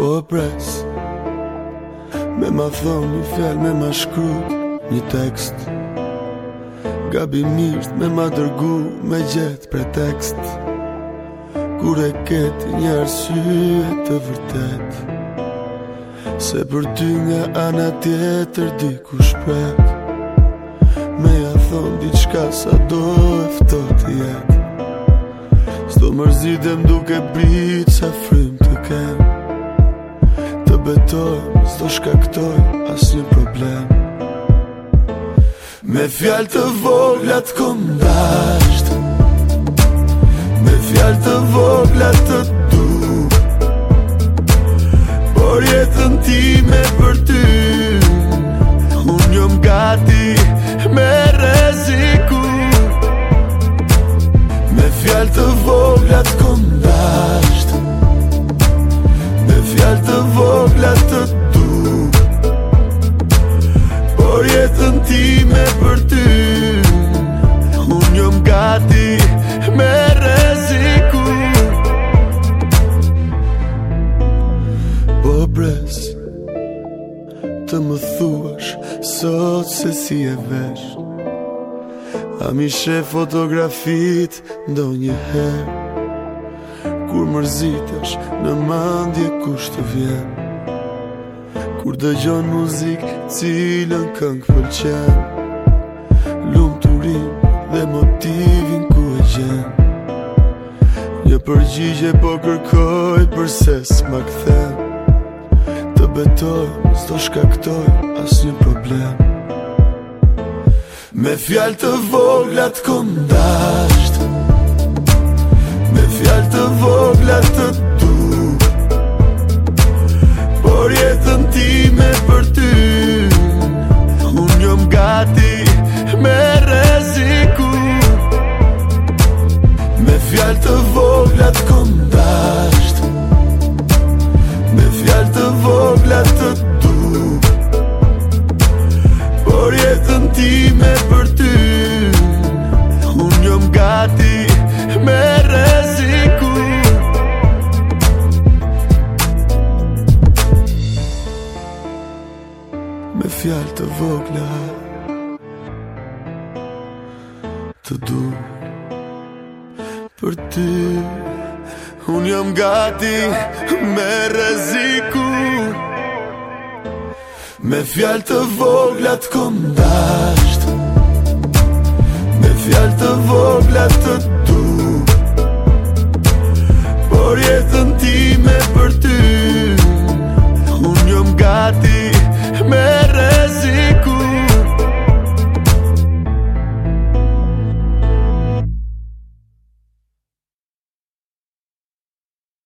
po pres Me ma thon një fjall, me ma shkru një tekst Gabi mirët me ma dërgu me gjetë për tekst Kure ketë një arsye të vërtet Se për ty nga anë atjetër di ku shprek Me ja thonë diçka sa do efto t'jek Sdo mërzitem duke bitë sa frim të kem betoj, s'do shkaktoj, as një problem Me fjall të vogla të kom dasht Me fjall të vogla të du Por jetën ti me për ty Unë njëm gati me reziku Me fjall të vogla Të më thuash Sot se si e vesh A mi she fotografit Ndo një her Kur mërzitesh Në mandje kush të vjen Kur dëgjon muzik Cilën këngë pëlqen Lumë të Dhe motivin ku e gjen Një përgjigje po kërkoj përses më këthen betoj Sdo shka këtoj, as një problem Me fjall të voglat këndar Me për ty Unë jëmë gati me reziku Me fjallë të vogla Të du për ty Unë jëmë gati me reziku Me fjallë të vogla të kom dasht Me fjallë të vogla të dasht